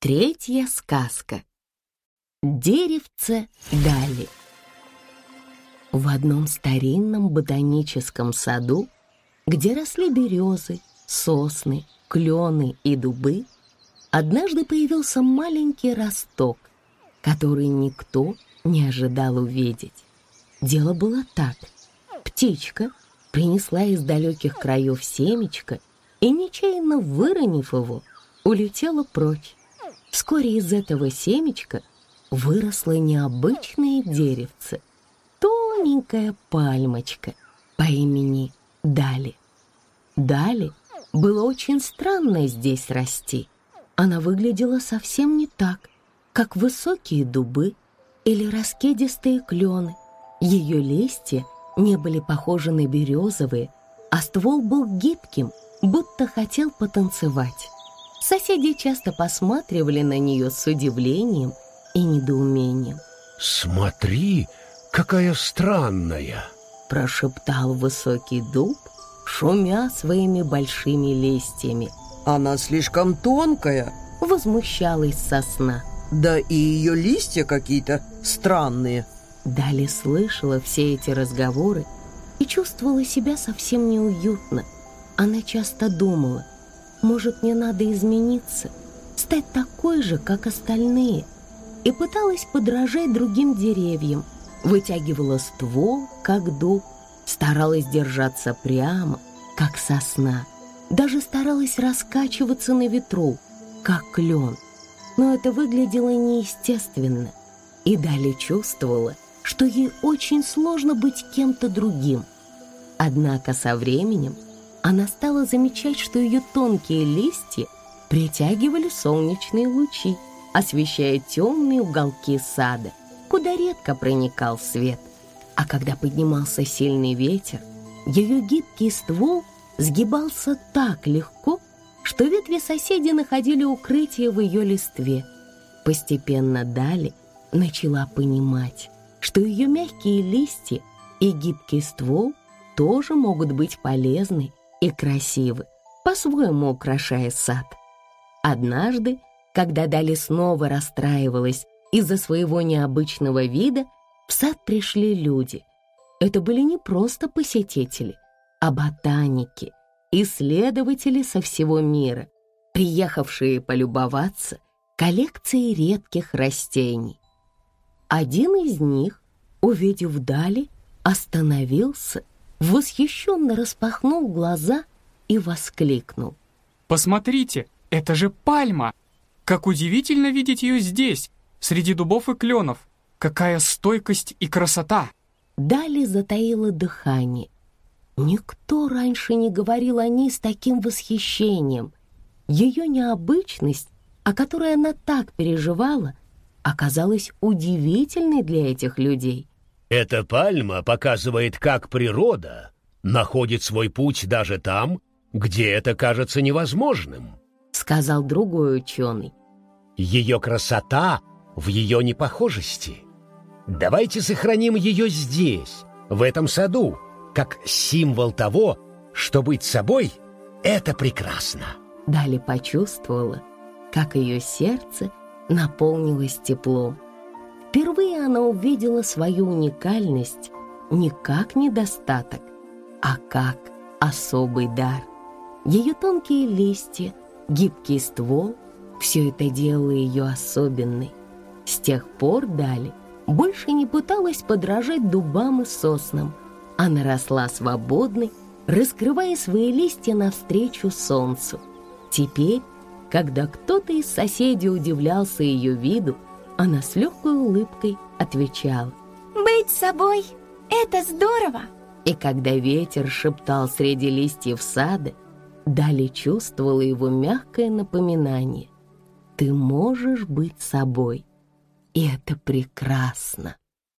Третья сказка. Деревце дали. В одном старинном ботаническом саду, где росли березы, сосны, клены и дубы, однажды появился маленький росток, который никто не ожидал увидеть. Дело было так. Птичка принесла из далеких краев семечко и, нечаянно выронив его, улетела прочь. Вскоре из этого семечка выросло необычное деревце, тоненькая пальмочка по имени Дали. Дали было очень странно здесь расти. Она выглядела совсем не так, как высокие дубы или раскедистые клены. Ее листья не были похожи на березовые, а ствол был гибким, будто хотел потанцевать. Соседи часто посматривали на нее с удивлением и недоумением. «Смотри, какая странная!» Прошептал высокий дуб, шумя своими большими листьями. «Она слишком тонкая!» Возмущалась сосна. «Да и ее листья какие-то странные!» Дали слышала все эти разговоры и чувствовала себя совсем неуютно. Она часто думала – может, мне надо измениться, стать такой же, как остальные. И пыталась подражать другим деревьям, вытягивала ствол, как дуб, старалась держаться прямо, как сосна, даже старалась раскачиваться на ветру, как клен. Но это выглядело неестественно, и Дали чувствовала, что ей очень сложно быть кем-то другим. Однако со временем она стала замечать, что ее тонкие листья притягивали солнечные лучи, освещая темные уголки сада, куда редко проникал свет. А когда поднимался сильный ветер, ее гибкий ствол сгибался так легко, что ветви соседей находили укрытие в ее листве. Постепенно Дали начала понимать, что ее мягкие листья и гибкий ствол тоже могут быть полезны и красивы, по-своему украшая сад. Однажды, когда Дали снова расстраивалась из-за своего необычного вида, в сад пришли люди. Это были не просто посетители, а ботаники, исследователи со всего мира, приехавшие полюбоваться коллекцией редких растений. Один из них, увидев Дали, остановился восхищенно распахнул глаза и воскликнул. «Посмотрите, это же пальма! Как удивительно видеть ее здесь, среди дубов и кленов! Какая стойкость и красота!» Дали затаило дыхание. Никто раньше не говорил о ней с таким восхищением. Ее необычность, о которой она так переживала, оказалась удивительной для этих людей. Эта пальма показывает, как природа находит свой путь даже там, где это кажется невозможным», — сказал другой ученый. «Ее красота в ее непохожести. Давайте сохраним ее здесь, в этом саду, как символ того, что быть собой — это прекрасно». Дали почувствовала, как ее сердце наполнилось теплом. Впервые она увидела свою уникальность не как недостаток, а как особый дар. Ее тонкие листья, гибкий ствол — все это делало ее особенной. С тех пор Дали больше не пыталась подражать дубам и соснам. Она росла свободной, раскрывая свои листья навстречу солнцу. Теперь, когда кто-то из соседей удивлялся ее виду, она с легкой улыбкой отвечала. «Быть собой — это здорово!» И когда ветер шептал среди листьев сада, Дали чувствовала его мягкое напоминание. «Ты можешь быть собой, и это прекрасно!»